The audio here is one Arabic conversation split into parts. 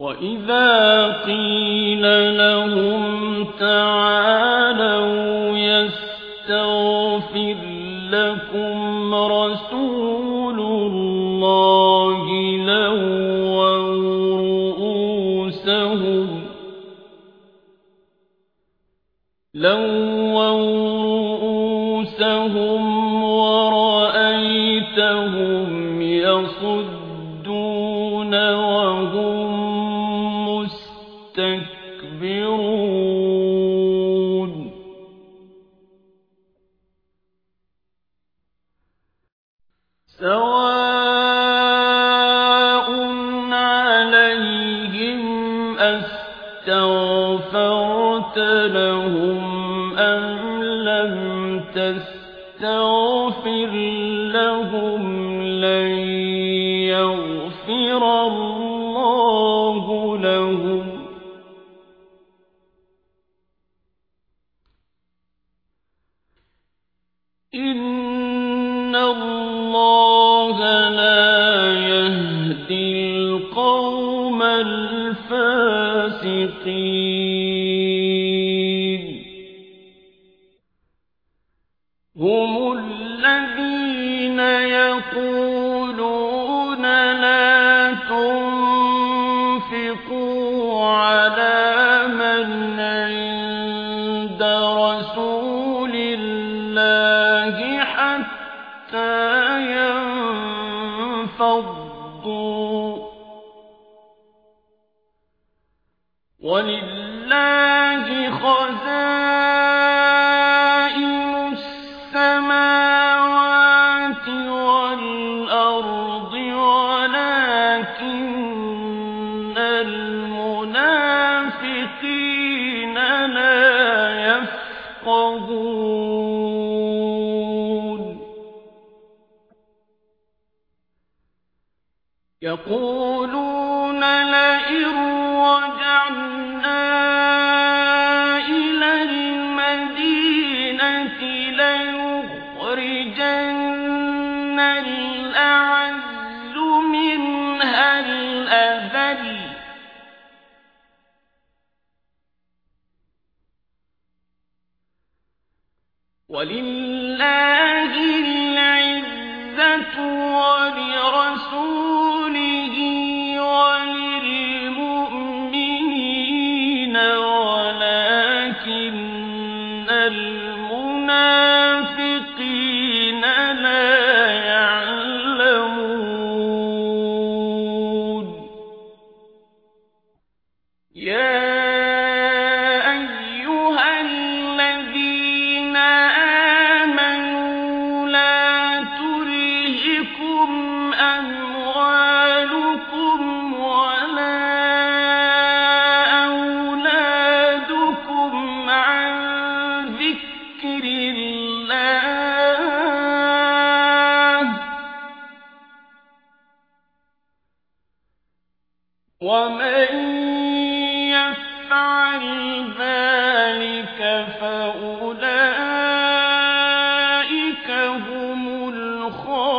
وَإِذَا قِيلَ لَهُمْ تَعَالَوْا يَسْتَغْفِرْ لَكُمْ رَسُولُ اللَّهِ لَوَّوْا رُءُوسَهُمْ وَرَأَيْتَهُمْ يَصُدُّونَ وَهُم سَوَاءٌ عَلَيْهِمْ أَسْتَغْفَرْتَ لَهُمْ أَمْ لَمْ تَسْتَغْفِرْ لَهُمْ لَن يَغْفِرَ اللَّهُ لَهُمْ ۚ إِنَّ اللَّهَ الْقَوْمَ الْفَاسِقِينَ. هُمُ الَّذِينَ يَقُولُونَ لَا تُنفِقُوا عَلَىٰ مَنْ عِندَ رَسُولِ اللَّهِ حَتَّىٰ وَلِلَّهِ خَزَائِنُ السَّمَاوَاتِ وَالْأَرْضِ وَلَٰكِنَّ الْمُنَافِقِينَ لَا يَفْقَهُونَ يَقُولُونَ لَئِن الْأَعَزُّ مِنْهَا وَلِلَّهِ الْعِزَّةُ وَلِرَسُولِهِ وَلِلْمُؤْمِنِينَ وَلَٰكِنَّ الْمُنَافِقِينَ وَمَن يَفْعَلْ ذَٰلِكَ فَأُولَٰئِكَ هُمُ الْخَاسِرُونَ.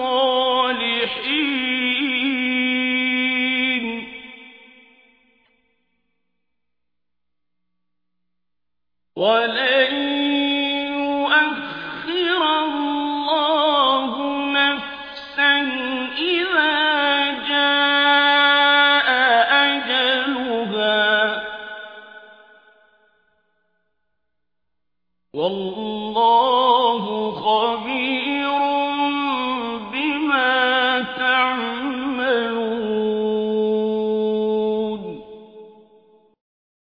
الصَّالِحِينَ. وَلَن يُؤَخِّرَ اللَّهُ نَفْسًا إِذَا جَاءَ أَجَلُهَا ۚ. وَاللَّهُ